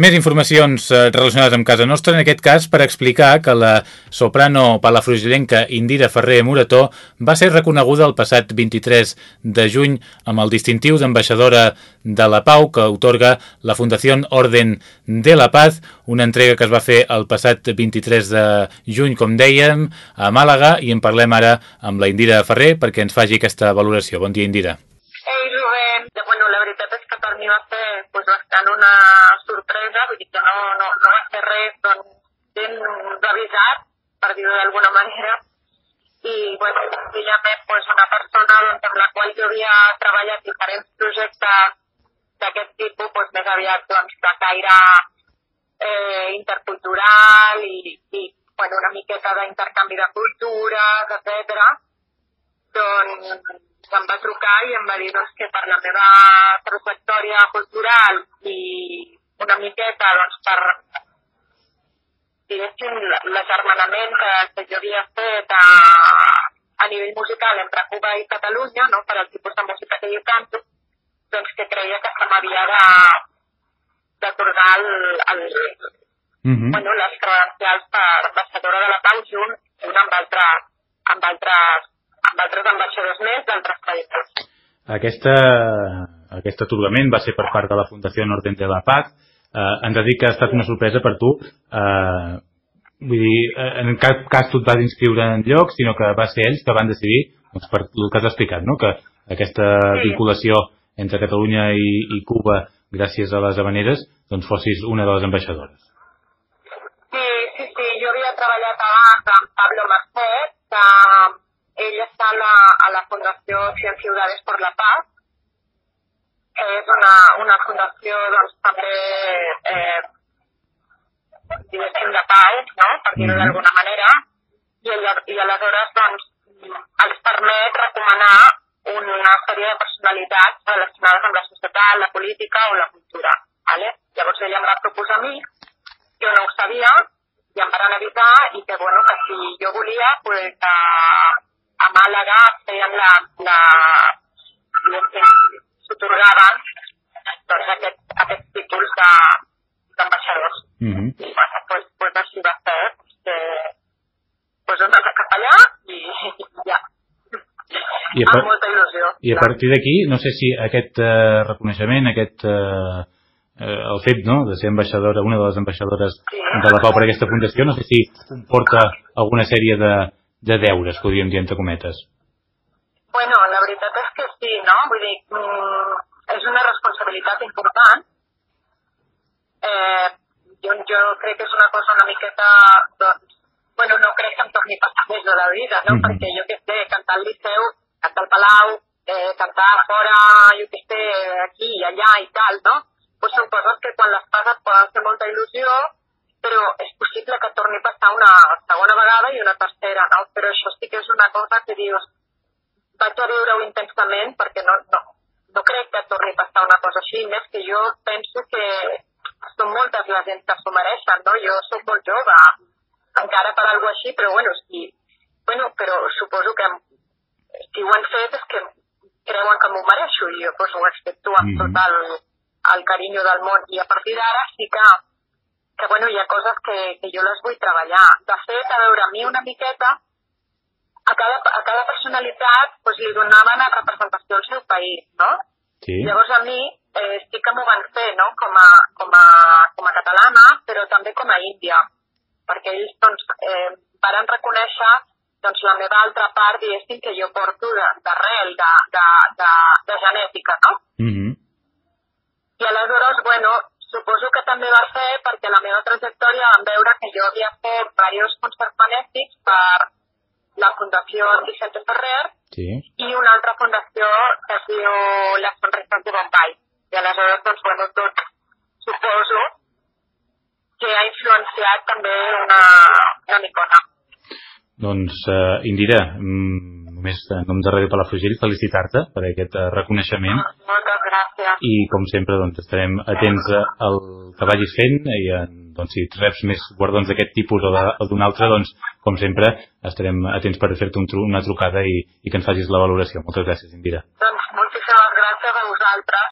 Més informacions eh, relacionades amb casa nostra, en aquest cas per explicar que la soprano palafrugellenca Indira Ferrer Morató va ser reconeguda el passat 23 de juny amb el distintiu d'ambaixadora de la Pau que otorga la Fundació Orden de la Paz, una entrega que es va fer el passat 23 de juny, com dèiem, a Màlaga, i en parlem ara amb la Indira Ferrer perquè ens faci aquesta valoració. Bon dia, Indira. Ei, Rubén. Bueno, la veritat és que per mi va ser pues, bastant una sorpresa, vull dir que no, no, no va ser res doncs, ben revisat, per dir-ho d'alguna manera, i bueno, senzillament pues, una persona doncs, amb la qual jo havia treballat diferents projectes d'aquest tipus, pues, més aviat doncs, de caire eh, intercultural i, i bueno, una miqueta d'intercanvi de cultures, etc. Doncs em va trucar i em va dir doncs, que per la meva trajectòria cultural i una miqueta doncs, per diguéssim l'agermanament que, jo havia fet a, a nivell musical entre Cuba i Catalunya, no? per al tipus de música que jo canto, doncs que creia que se m'havia de d'atorgar el, el, uh -huh. bueno, les credencials per ambaixadora de la pau junt, junt amb, altre, amb altres amb altres ambaixadors més d'altres països. Aquesta, aquest atorgament va ser per part de la Fundació Orden de la Paz. Eh, ens ha dit que ha estat una sorpresa per tu. Eh, vull dir, en cap cas tu et vas inscriure en lloc, sinó que va ser ells que van decidir, doncs per el que has explicat, no? que aquesta sí. vinculació entre Catalunya i, i Cuba, gràcies a les habaneres, doncs fossis una de les ambaixadores. Sí, sí, sí. Jo havia treballat abans amb Pablo Macet, que la, Fundació Cien Ciudades por la Paz, que és una, una fundació doncs, també eh, diguéssim de pau, no? per dir-ho -hmm. d'alguna manera, i, i aleshores doncs, els permet recomanar una sèrie de personalitats relacionades amb la societat, la política o la cultura. ¿vale? Llavors ella em va proposar a mi, jo no ho sabia, i em van avisar i que, bueno, que si jo volia, pues, eh, a Màlaga feien la, la, s'otorgaven doncs aquest, aquests títols d'ambaixadors. Mm -hmm. I bueno, pues, pues així va ser, que pues hem d'anar cap allà i, i ja. I a part, molta il·lusió. I a partir d'aquí, no sé si aquest eh, reconeixement, aquest eh, eh, el fet no, de ser ambaixadora, una de les ambaixadores sí. de la Pau per aquesta fundació, no sé si comporta alguna sèrie de, de deures, podríem dir entre cometes. Bueno, la veritat és que sí, no? Vull dir, mm, és una responsabilitat important. Eh, jo, jo crec que és una cosa una miqueta, doncs, bueno, no crec que em torni a passar més de la vida, no? Mm -hmm. Perquè jo que sé, cantar al Liceu, cantar al Palau, eh, cantar fora, jo que sé, aquí i allà i tal, no? Pues són coses que quan les passes poden fer molta il·lusió, però és possible que torni a passar una segona vegada i una tercera, no? Però això sí que és una cosa que dius, vaig a viure-ho intensament perquè no, no, no crec que torni a passar una cosa així, més que jo penso que són moltes les gent que s'ho mereixen, no? Jo sóc molt jove, encara per alguna així, però bueno, sí, bueno, però suposo que si ho han fet és que creuen que m'ho mereixo i jo pues, ho accepto amb mm -hmm. tot el, el carinyo del món i a partir d'ara sí que que bueno, hi ha coses que, que jo les vull treballar. De fet, a veure, a mi una miqueta, a cada, a cada personalitat pues, li donaven a representació al seu país, no? Sí. Llavors a mi eh, sí que m'ho van fer, no?, com a, com, a, com a catalana, però també com a índia, perquè ells, doncs, eh, varen reconèixer doncs, la meva altra part, diguéssim, que jo porto d'arrel, de, de, de, de, genètica, no? Mm -hmm. I aleshores, bueno, Suposo que també va ser perquè la meva trajectòria van veure que jo havia fet diversos concerts benèfics per la Fundació Vicente Ferrer sí. i una altra fundació que es diu Les Sonrises de Bombay. I aleshores, doncs, bueno, tot suposo que ha influenciat també una, una micona. Doncs, uh, Indira, mm, només en nom de Ràdio Palafrugell felicitar-te per aquest uh, reconeixement. Moltes gràcies. I com sempre doncs, estarem atents al que vagis fent i doncs, si reps més guardons d'aquest tipus o d'un altre, doncs, com sempre, estarem atents per fer-te un tru una trucada i, i que ens facis la valoració. Moltes gràcies, Indira. Doncs moltíssimes gràcies a vosaltres.